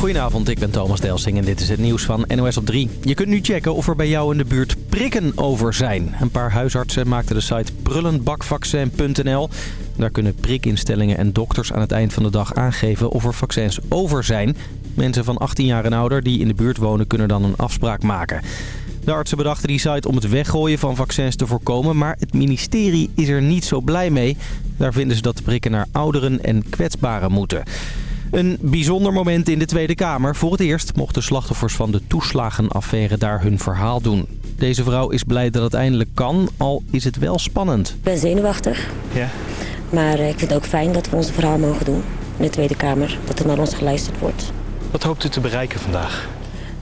Goedenavond, ik ben Thomas Delsing en dit is het nieuws van NOS op 3. Je kunt nu checken of er bij jou in de buurt prikken over zijn. Een paar huisartsen maakten de site prullenbakvaccin.nl. Daar kunnen prikinstellingen en dokters aan het eind van de dag aangeven of er vaccins over zijn. Mensen van 18 jaar en ouder die in de buurt wonen kunnen dan een afspraak maken. De artsen bedachten die site om het weggooien van vaccins te voorkomen, maar het ministerie is er niet zo blij mee. Daar vinden ze dat de prikken naar ouderen en kwetsbaren moeten. Een bijzonder moment in de Tweede Kamer. Voor het eerst mochten slachtoffers van de toeslagenaffaire daar hun verhaal doen. Deze vrouw is blij dat het eindelijk kan, al is het wel spannend. Ik ben zenuwachtig. Ja. Maar eh, ik vind het ook fijn dat we ons verhaal mogen doen in de Tweede Kamer. Dat er naar ons geluisterd wordt. Wat hoopt u te bereiken vandaag?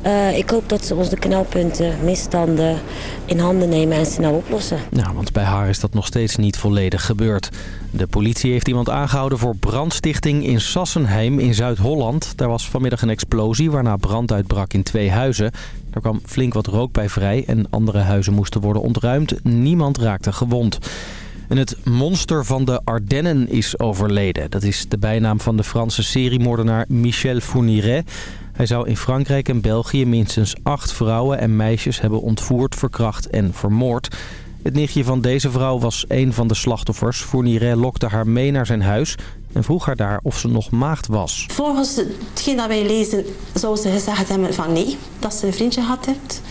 Uh, ik hoop dat ze ons de knelpunten, misstanden in handen nemen en snel oplossen. Nou, want bij haar is dat nog steeds niet volledig gebeurd. De politie heeft iemand aangehouden voor brandstichting in Sassenheim in Zuid-Holland. Daar was vanmiddag een explosie waarna brand uitbrak in twee huizen. Er kwam flink wat rook bij vrij en andere huizen moesten worden ontruimd. Niemand raakte gewond. En het monster van de Ardennen is overleden. Dat is de bijnaam van de Franse seriemoordenaar Michel Fourniret. Hij zou in Frankrijk en België minstens acht vrouwen en meisjes hebben ontvoerd, verkracht en vermoord. Het nichtje van deze vrouw was een van de slachtoffers. Fourniret lokte haar mee naar zijn huis en vroeg haar daar of ze nog maagd was. Volgens hetgeen dat wij lezen zou ze gezegd hebben van nee, dat ze een vriendje had heeft.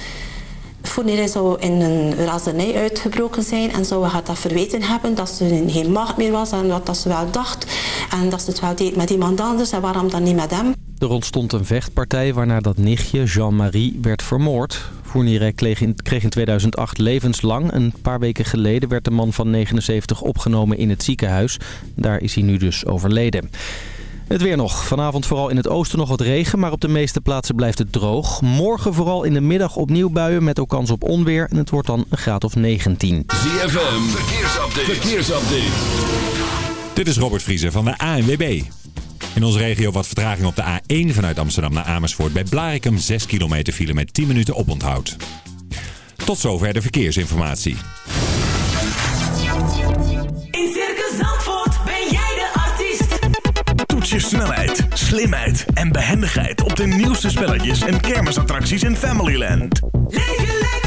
Fourniret zou in een razernij uitgebroken zijn en zou haar dat verweten hebben dat ze geen maagd meer was en dat ze wel dacht en dat ze het wel deed met iemand anders en waarom dan niet met hem. Er ontstond een vechtpartij waarna dat nichtje Jean-Marie werd vermoord. Fourniret kreeg in, kreeg in 2008 levenslang. Een paar weken geleden werd de man van 79 opgenomen in het ziekenhuis. Daar is hij nu dus overleden. Het weer nog. Vanavond vooral in het oosten nog wat regen, maar op de meeste plaatsen blijft het droog. Morgen vooral in de middag opnieuw buien met ook kans op onweer en het wordt dan een graad of 19. ZFM, verkeersupdate. verkeersupdate. Dit is Robert Vriezer van de ANWB. In onze regio wat vertraging op de A1 vanuit Amsterdam naar Amersfoort. Bij Blarikum 6 kilometer file met 10 minuten oponthoud. Tot zover de verkeersinformatie. In Circus Zandvoort ben jij de artiest. Toets je snelheid, slimheid en behendigheid op de nieuwste spelletjes en kermisattracties in Familyland. Leef lekker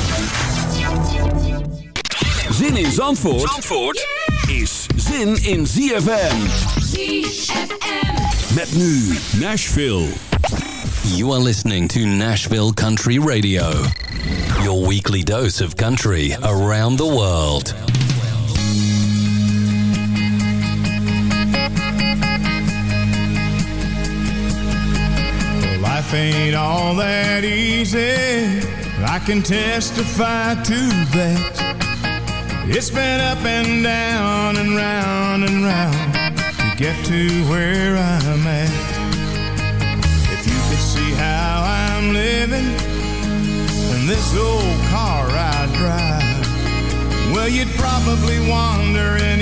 Zin in Zandvoort, Zandvoort is zin in ZFM. ZFM. Met nu Nashville. You are listening to Nashville Country Radio, your weekly dose of country around the world. Life ain't all that easy. I can testify to that. It's been up and down and round and round to get to where I'm at. If you could see how I'm living in this old car I drive, well, you'd probably wonder and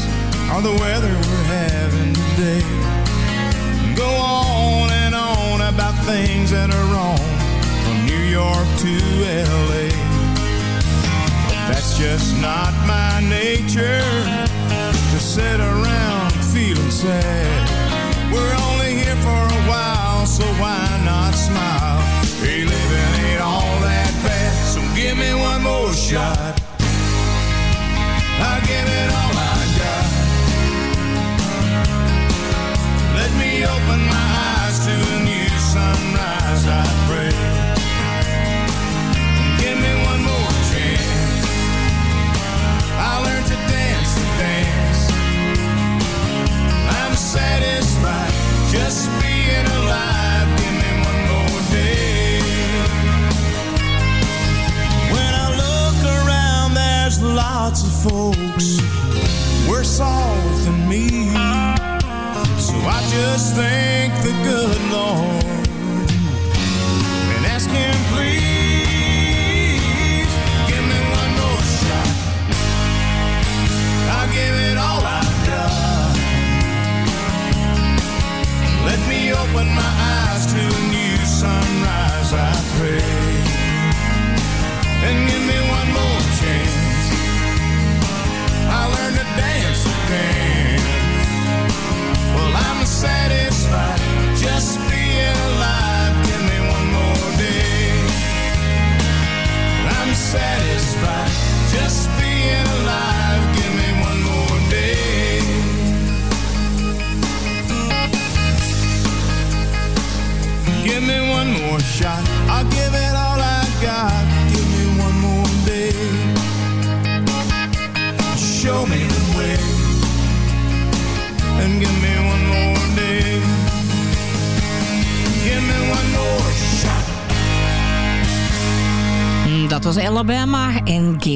or the weather we're having today. Go on and on about things that are wrong from New York to L.A. That's just not my nature to sit around feeling sad. We're only here for a while, so why not smile? Hey, living ain't all that bad, so give me one more shot. I'll give it all open my eyes to a new sunrise, I pray.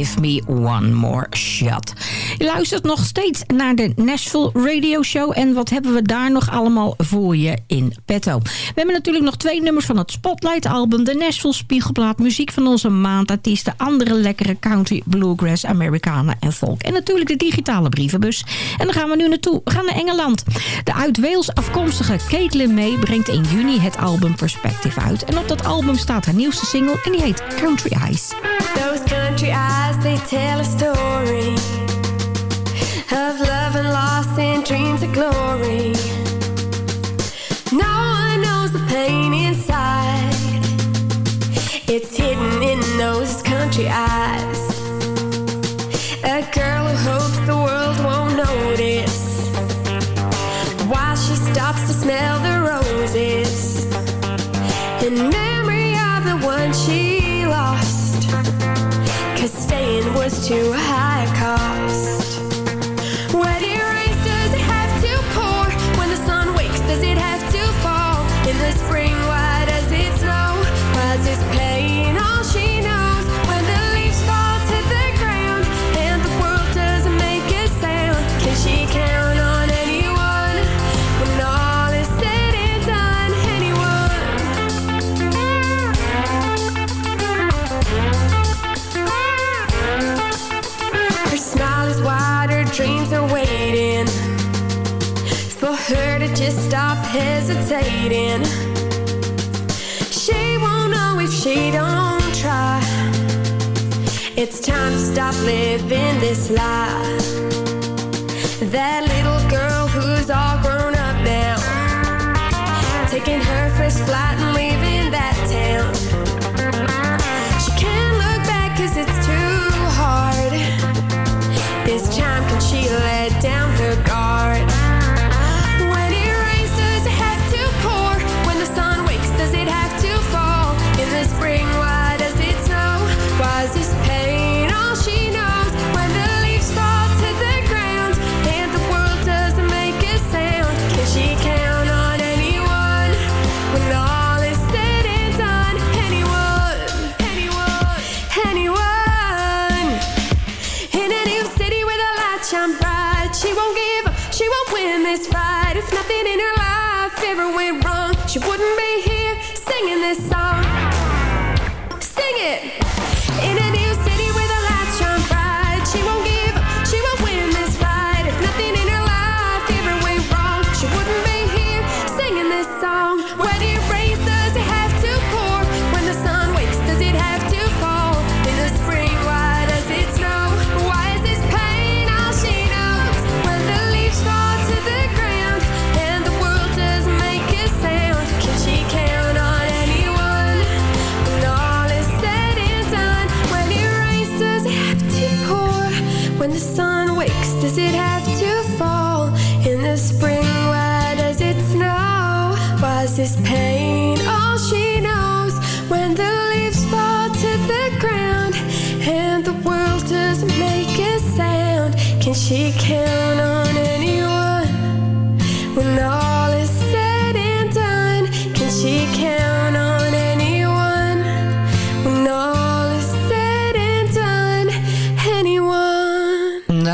Give Me One More Shot. Je luistert nog steeds naar de Nashville Radio Show. En wat hebben we daar nog allemaal voor je in petto? We hebben natuurlijk nog twee nummers van het Spotlight album. De Nashville Spiegelplaat. Muziek van onze maandartiesten. Andere lekkere country, bluegrass, Americana en folk. En natuurlijk de digitale brievenbus. En daar gaan we nu naartoe. We gaan naar Engeland. De uit Wales afkomstige Caitlin May brengt in juni het album Perspective uit. En op dat album staat haar nieuwste single en die heet Country Eyes. Country eyes, they tell a story of love and loss and dreams of glory. No one knows the pain inside. It's hidden in those country eyes. Was too high cost. Hesitating. She won't know if she don't try. It's time to stop living this lie. That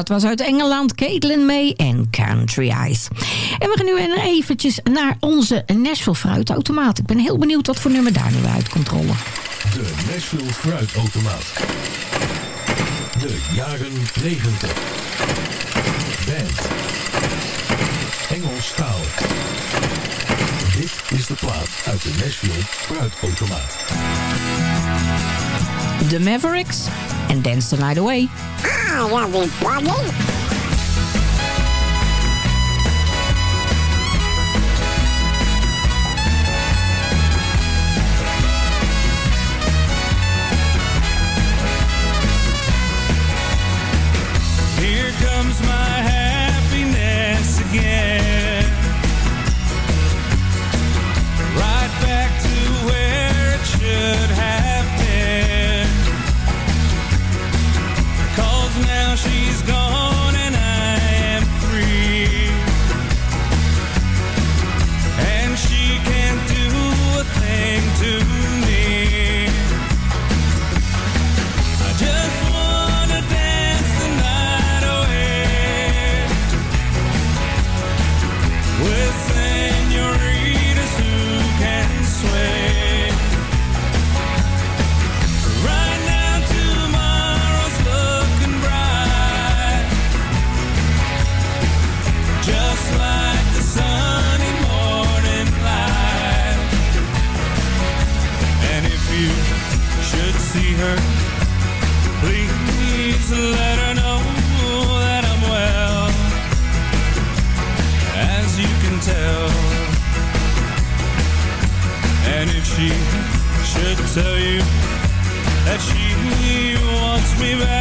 dat was uit Engeland Caitlin May en Country Eyes. En we gaan nu eventjes naar onze Nashville fruitautomaat. Ik ben heel benieuwd wat voor nummer daar nu uit komt rollen. De Nashville fruitautomaat. De jaren 90. Band. Engelstaal. Dit is de plaat uit de Nashville fruitautomaat. The Mavericks en Dance the Night Away. Ah. me back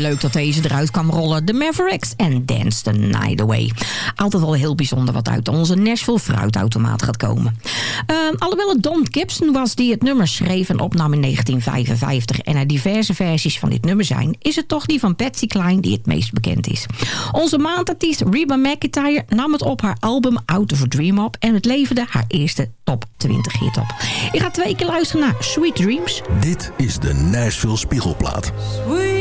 Leuk dat deze eruit kwam rollen. De Mavericks en Dance the Night Away. Altijd wel heel bijzonder wat uit onze Nashville fruitautomaat gaat komen. Ehm, alhoewel het Don Gibson was die het nummer schreef en opnam in 1955... en er diverse versies van dit nummer zijn... is het toch die van Patsy Cline die het meest bekend is. Onze maandartiest Reba McEntire nam het op haar album Out of a Dream op... en het leverde haar eerste top 20 hit op. Ik ga twee keer luisteren naar Sweet Dreams. Dit is de Nashville Spiegelplaat. dreams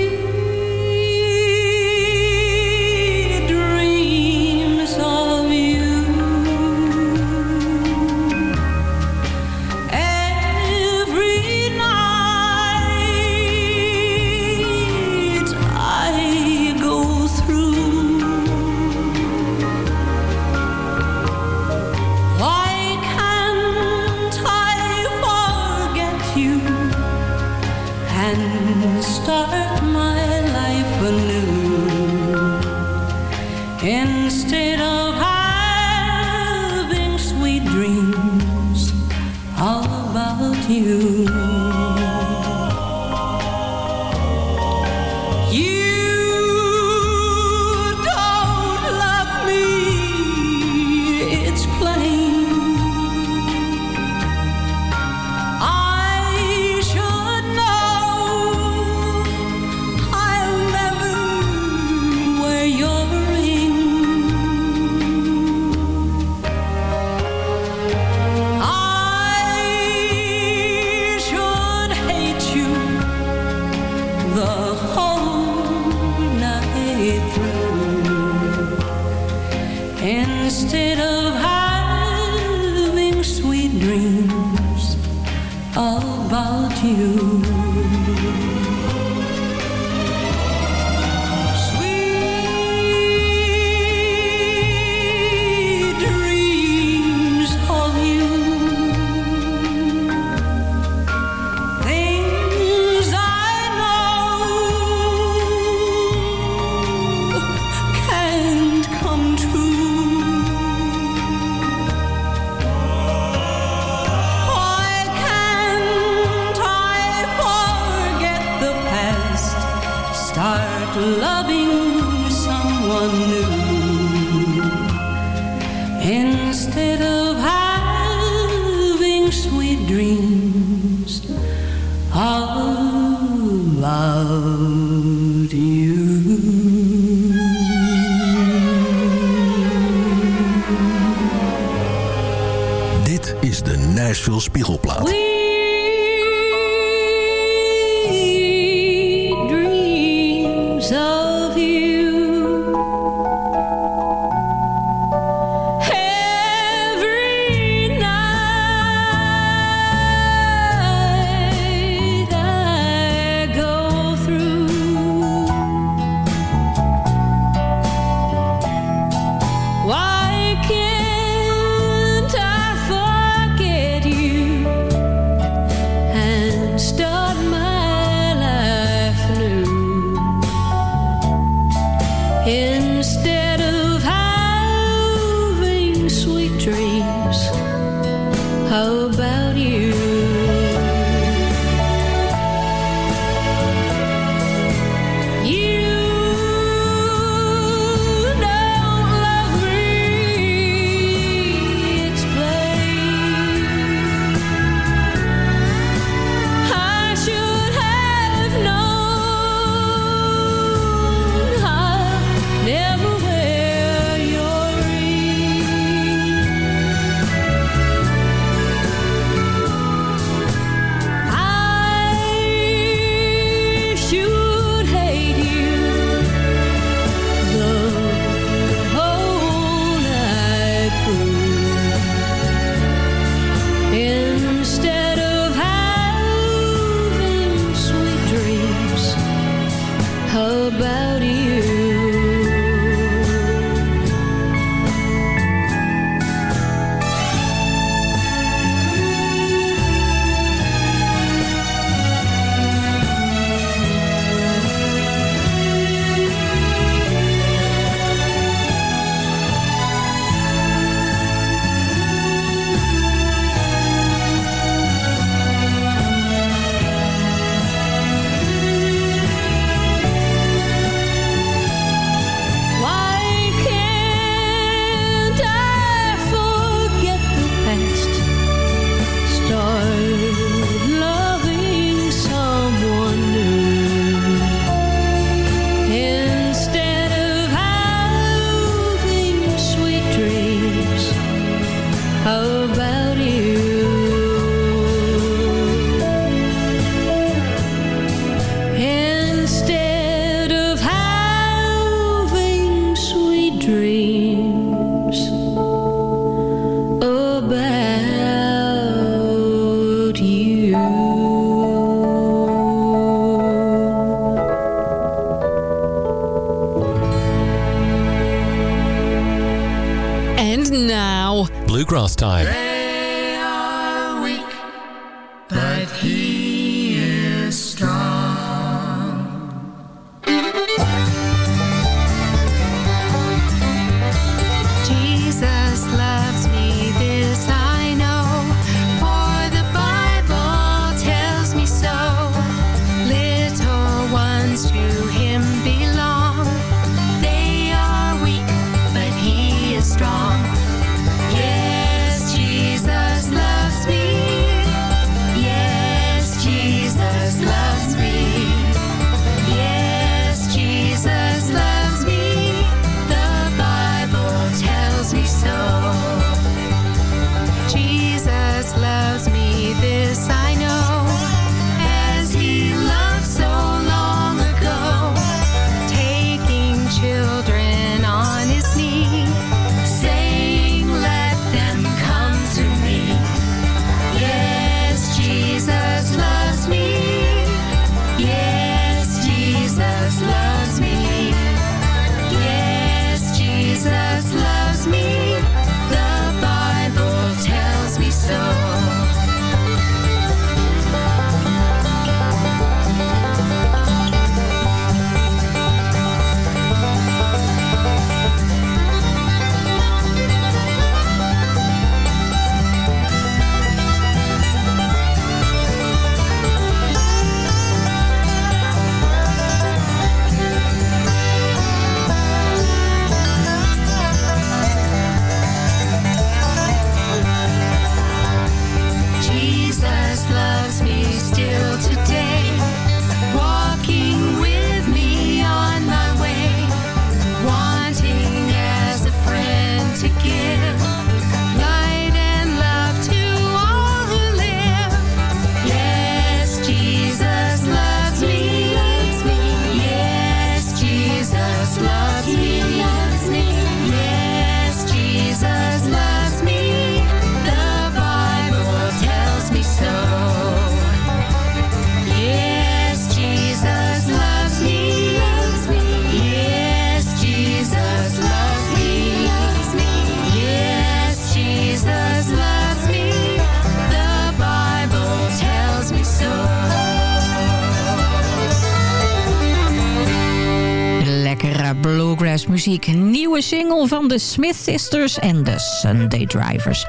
de Smith Sisters en de Sunday Drivers.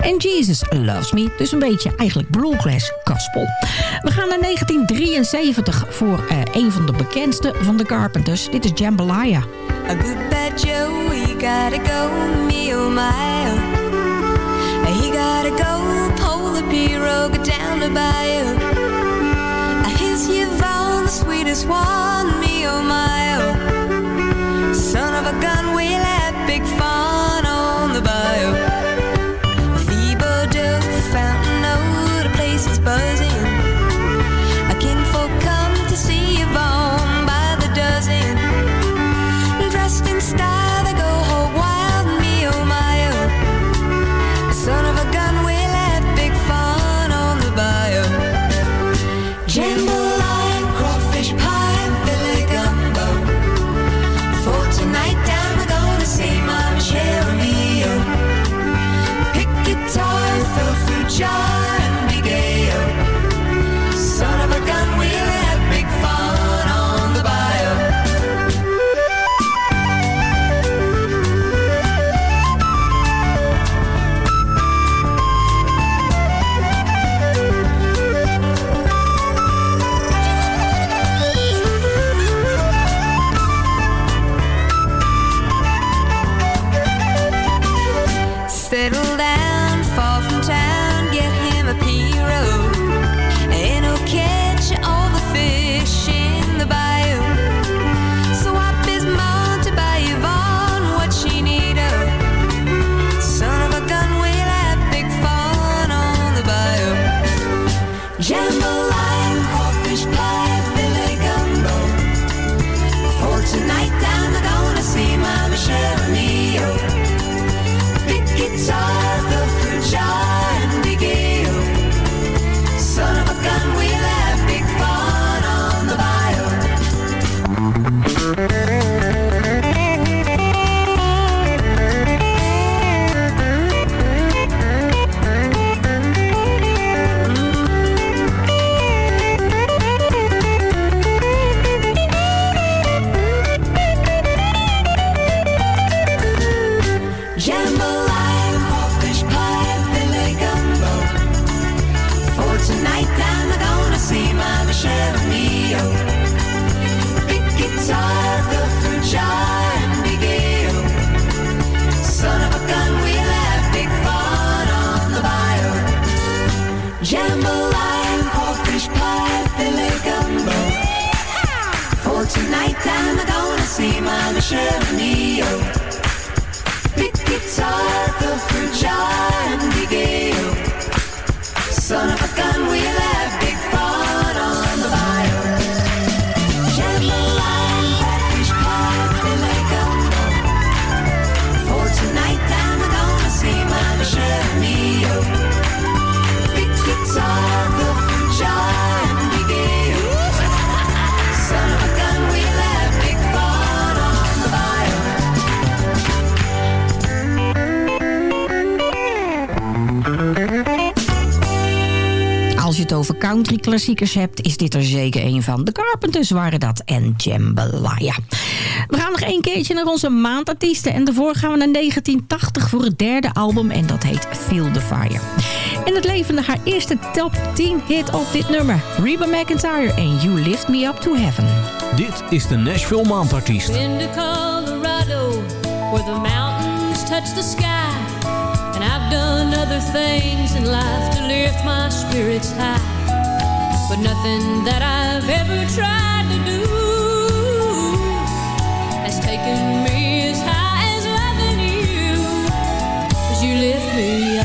En Jesus Loves Me, dus een beetje eigenlijk bluegrass gospel. We gaan naar 1973 voor uh, een van de bekendste van de Carpenters. Dit is Jambalaya. A good bad Joe, he gotta go, me oh my. He gotta go, pull the pirogue down the bayou. His Yvonne, the sweetest one, me oh my. Son of a gun, we'll make fun on the bio. Klassiekers hebt, is dit er zeker een van. De Carpenters waren dat en Jambalaya. We gaan nog één keertje naar onze maandartiesten. En daarvoor gaan we naar 1980 voor het derde album. En dat heet Feel the Fire. En het leverde haar eerste top 10 hit op dit nummer. Reba McIntyre en You Lift Me Up to Heaven. Dit is de Nashville Maandartiest. Been to Colorado, where the mountains touch the sky. And I've done other things in life to lift my spirits high. But nothing that I've ever tried to do has taken me as high as loving you. As you lift me up,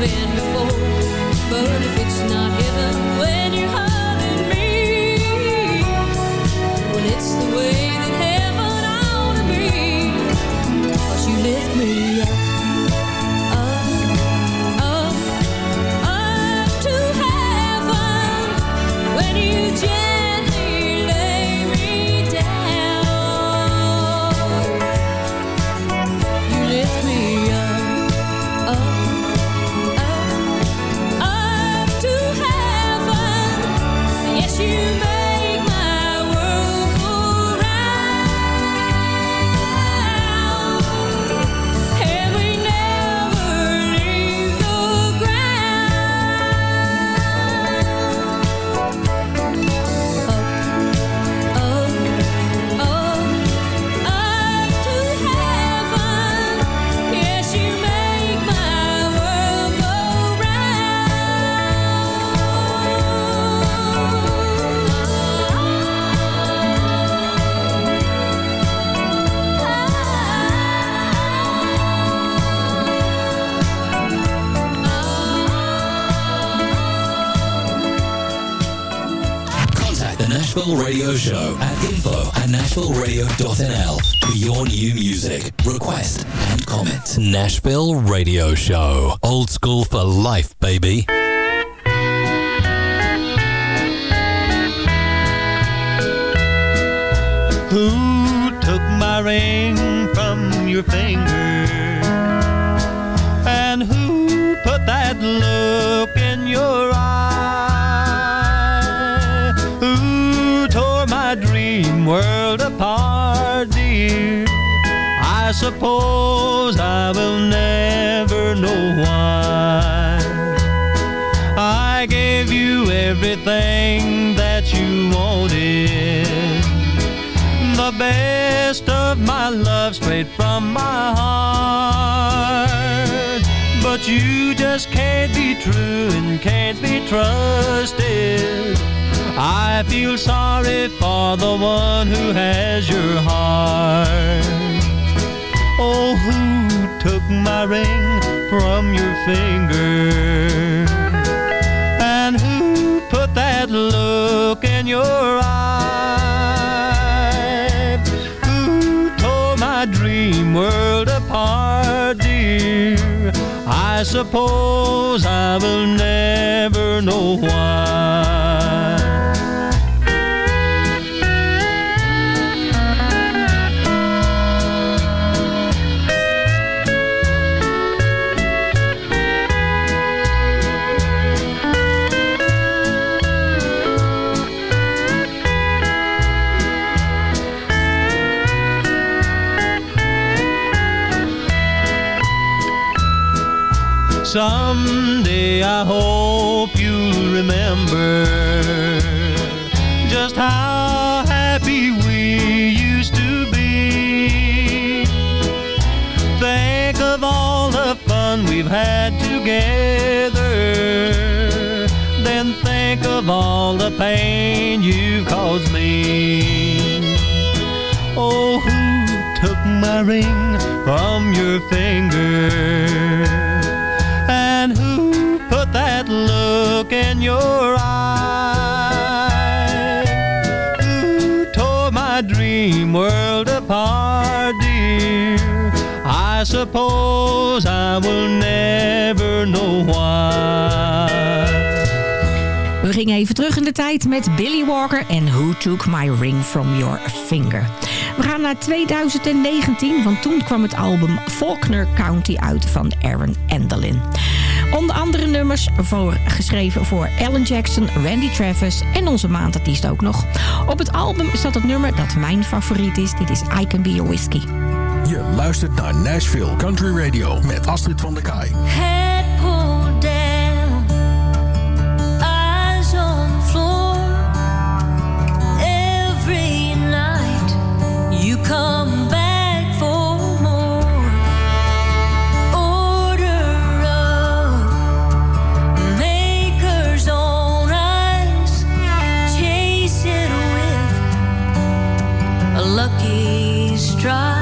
been before. But if it's Show at info at nashvilleradio.nl for your new music, request, and comment. Nashville Radio Show. Old school for life, baby. Who took my ring from your finger? Suppose I will never know why. I gave you everything that you wanted. The best of my love straight from my heart. But you just can't be true and can't be trusted. I feel sorry for the one who has your heart. Oh, who took my ring from your finger? And who put that look in your eye? Who tore my dream world apart, dear? I suppose I will never know why. I hope you'll remember just how happy we used to be. Think of all the fun we've had together. Then think of all the pain you've caused me. Oh, who took my ring from your finger? Your my dream world apart, dear? I suppose I will never know why. We gingen even terug in de tijd met Billy Walker en Who Took My Ring From Your Finger. We gaan naar 2019, want toen kwam het album Faulkner County uit van Aaron Endelin. Onder andere nummers voor, geschreven voor Alan Jackson, Randy Travis en onze maandartiest ook nog. Op het album staat het nummer dat mijn favoriet is. Dit is I Can Be Your Whiskey. Je luistert naar Nashville Country Radio met Astrid van der Kaai. Head try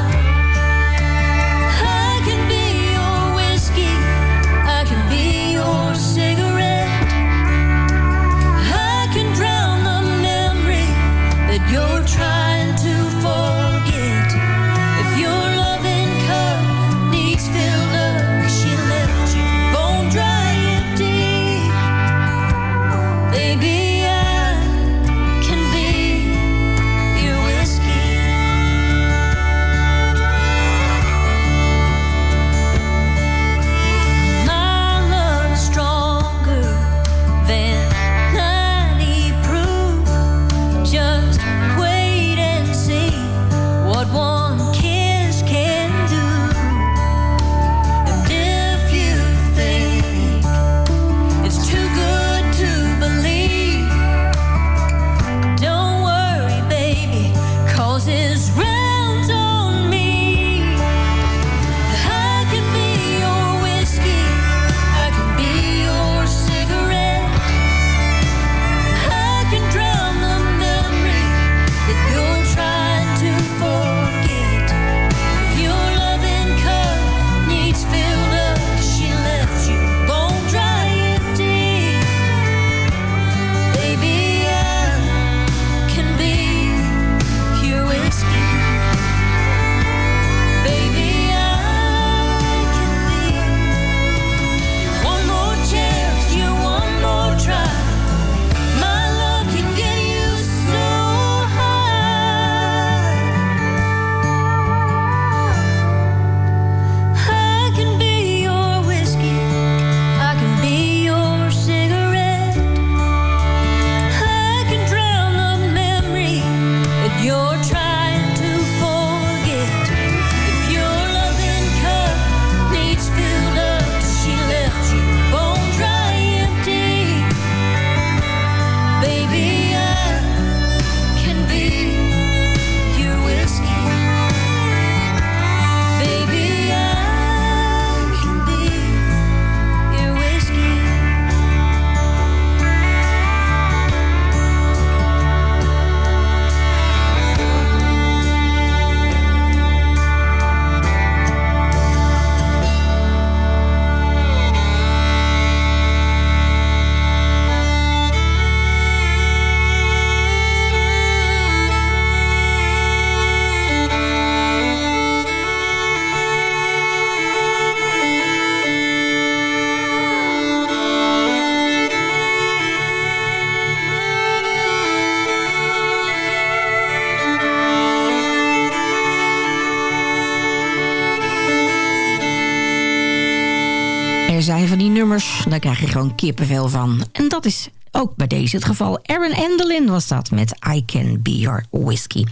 gewoon kippenvel van. En dat is ook bij deze het geval. Aaron Endelin was dat met I Can Be Your Whiskey.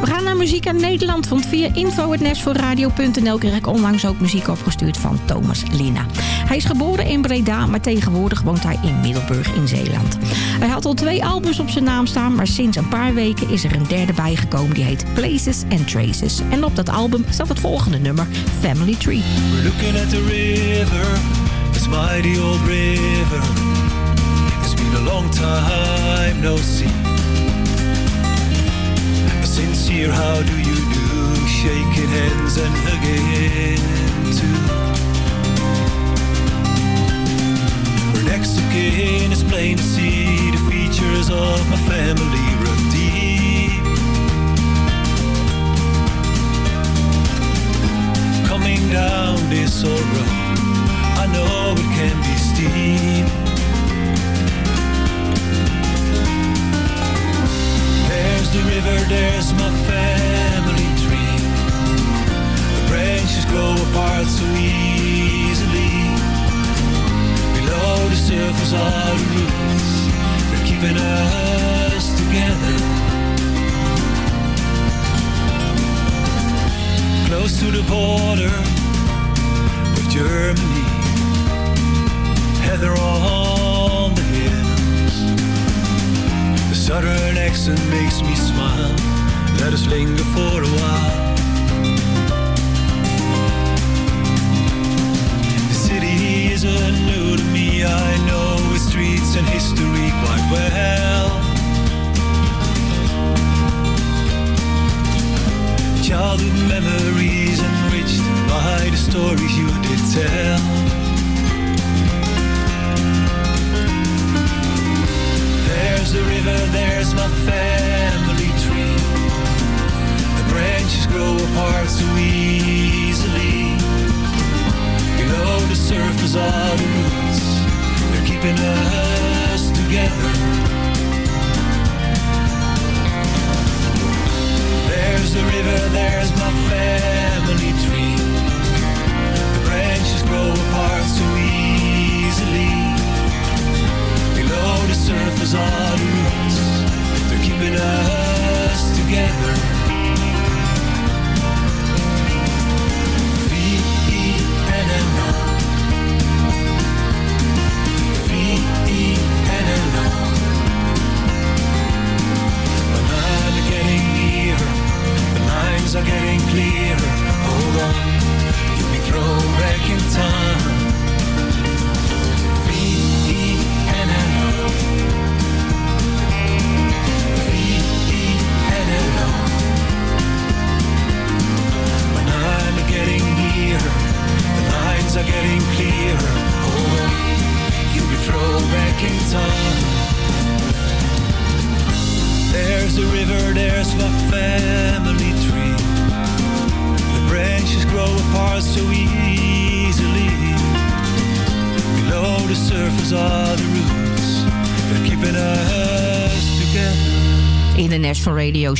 We gaan naar muziek uit Nederland, want via info.nashvilleradio.nl kreeg ik onlangs ook muziek opgestuurd van Thomas Lina. Hij is geboren in Breda, maar tegenwoordig woont hij in Middelburg in Zeeland. Hij had al twee albums op zijn naam staan, maar sinds een paar weken is er een derde bijgekomen die heet Places and Traces. En op dat album staat het volgende nummer, Family Tree. We're looking at the river, mighty old river. It's been a long time no see. Sincere how do you do, shaking hands and hugging too. We're next of kin, it's plain to see the features of my family run deep. Coming down this old road, know it can be steep. There's the river, there's my family tree. The branches grow apart so easily. Below the surface are the roots. They're keeping us together. Close to the border with Germany. Heather on the hills. The southern accent makes me smile. Let us linger for a while. The city isn't new to me. I know its streets and history quite well. Childhood memories enriched by the stories you did tell. There's the river, there's my family tree. The branches grow apart so easily. Below the surface are the roots. They're keeping us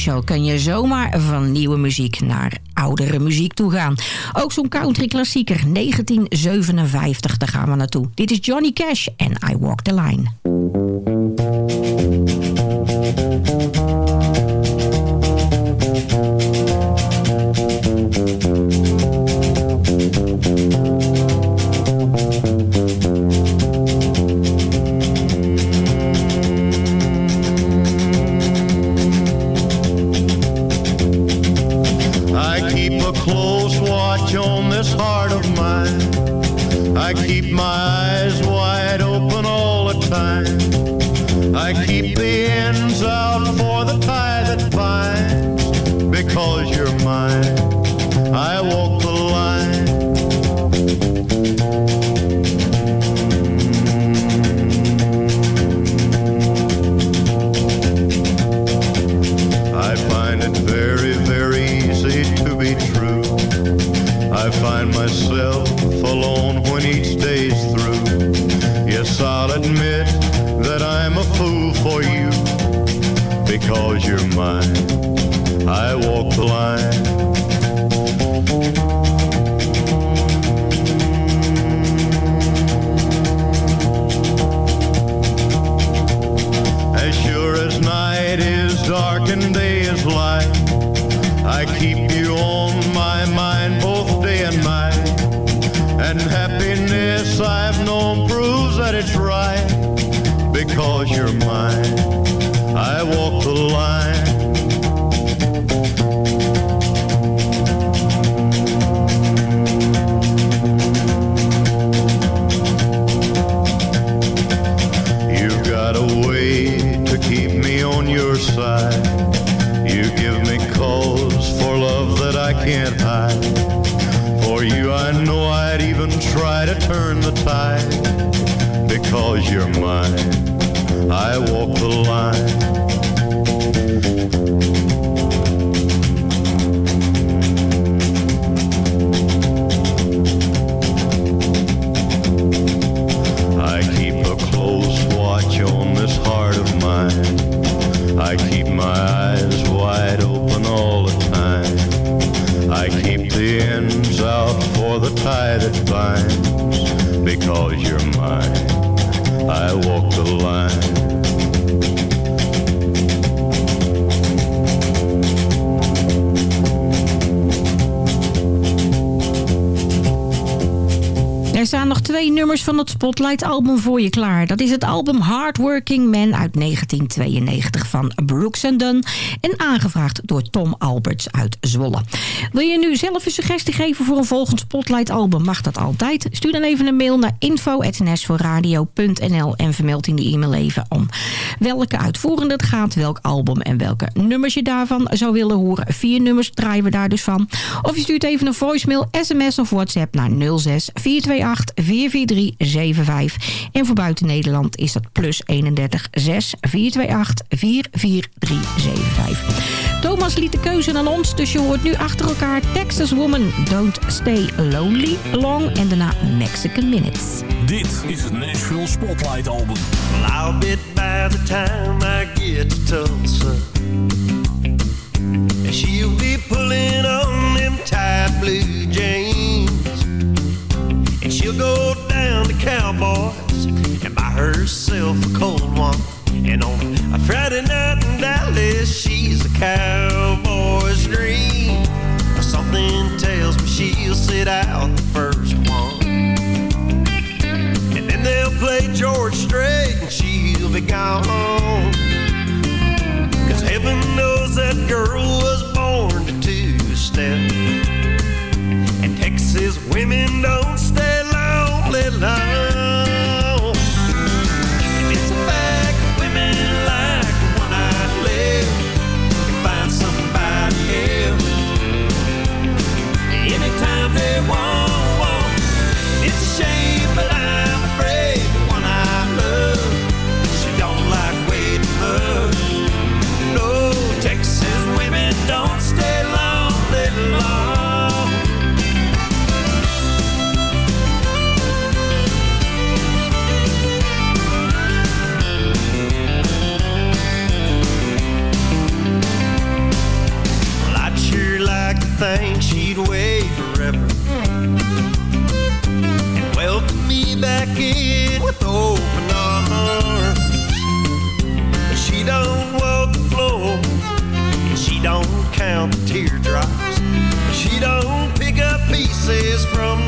Show kun je zomaar van nieuwe muziek naar oudere muziek toe gaan. Ook zo'n country klassieker 1957, daar gaan we naartoe. Dit is Johnny Cash en I Walk the Line. Het Spotlight-album voor je klaar. Dat is het album Hardworking Man uit 1992 van Brooks Dunn... en aangevraagd door Tom Alberts uit Zwolle. Wil je nu zelf een suggestie geven voor een volgend Spotlight-album? Mag dat altijd? Stuur dan even een mail naar info.nashvilleradio.nl en vermeld in de e-mail even om welke uitvoerende het gaat... welk album en welke nummers je daarvan zou willen horen. Vier nummers draaien we daar dus van. Of je stuurt even een voicemail, sms of whatsapp naar 06 428 44375. En voor buiten Nederland is dat plus 31 6 428 44375. Thomas liet de keuze aan ons, dus je hoort nu achter elkaar Texas Woman, Don't Stay Lonely Long en daarna Mexican Minutes. Dit is het Nashville Spotlight Album. Well, I'll bet by the time I get to Tulsa, and she'll be pulling on them tight blue jeans. And she'll go down to Cowboys and buy herself a cold one. And on a Friday night in Dallas, she's a cowboy's dream. Something tells me she'll sit out gone. Cause heaven knows that girl was born to two-step. And Texas women don't open arms. But she don't walk the floor and she don't count the teardrops. She don't pick up pieces from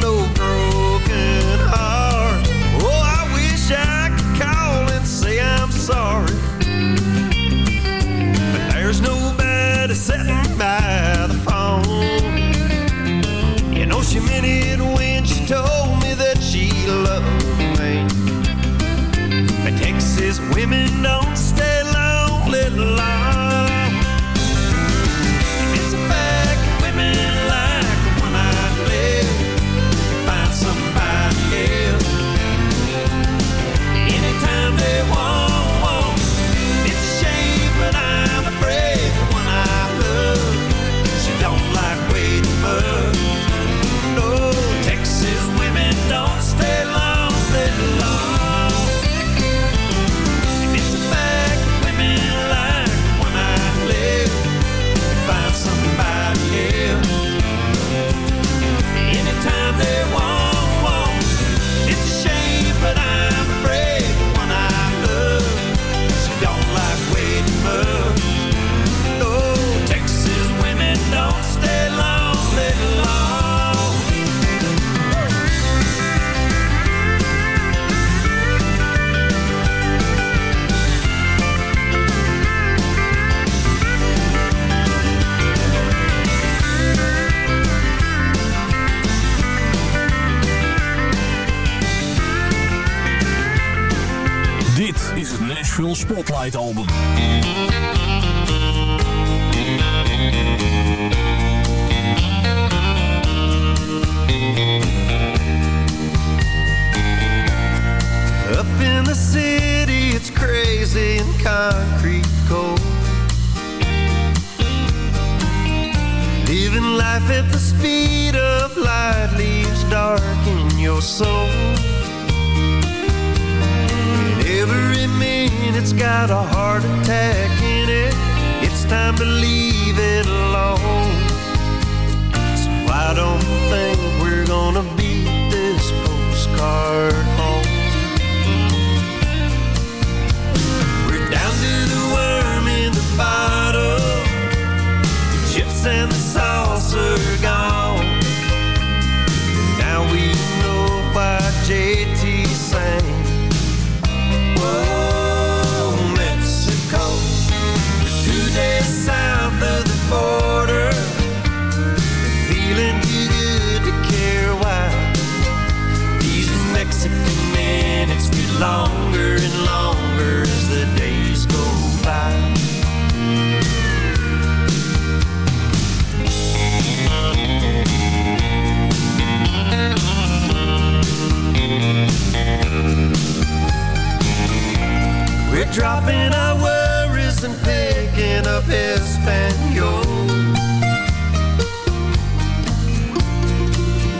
dropping our worries and picking up Espanol.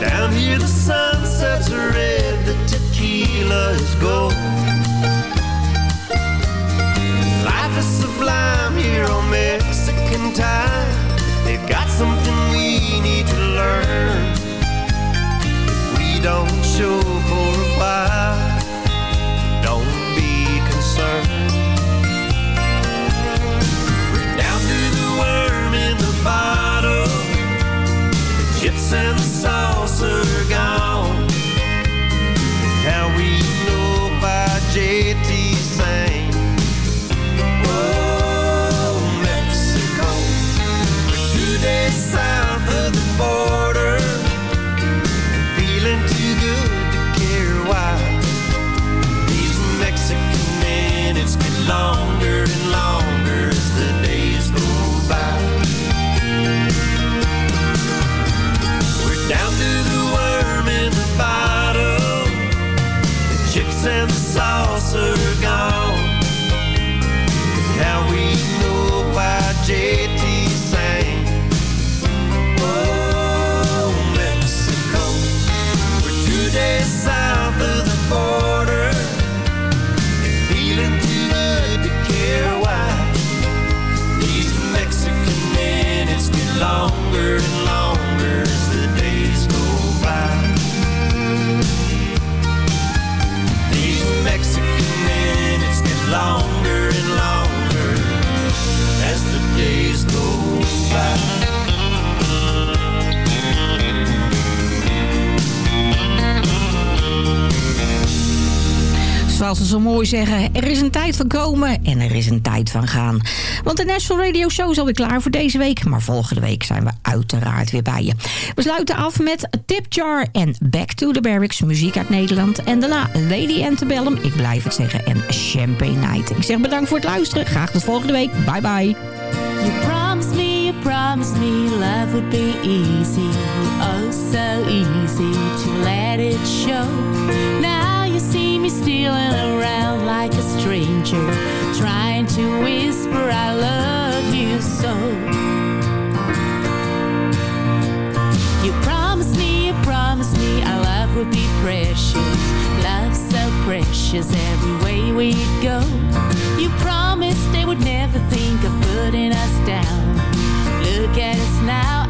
Down here the sunsets are red, the tequila is gold. Life is sublime here on Mexican time. They've got something we need to learn. If we don't show for a while, the bottle. The chips and the sauce are gone. Now we know why JT zeggen, er is een tijd van komen en er is een tijd van gaan. Want de National Radio Show is alweer klaar voor deze week. Maar volgende week zijn we uiteraard weer bij je. We sluiten af met Tip Jar en Back to the Barracks, muziek uit Nederland. En daarna Lady Antebellum, ik blijf het zeggen, en Champagne Night. Ik zeg bedankt voor het luisteren. Graag tot volgende week. Bye bye. You promised me, you promised me love would be easy. Oh, so easy to let it. Now you see me stealing around like a stranger, trying to whisper, I love you so. You promised me, you promised me our love would be precious. Love so precious every way we go. You promised they would never think of putting us down. Look at us now,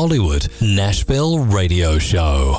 Hollywood, Nashville Radio Show.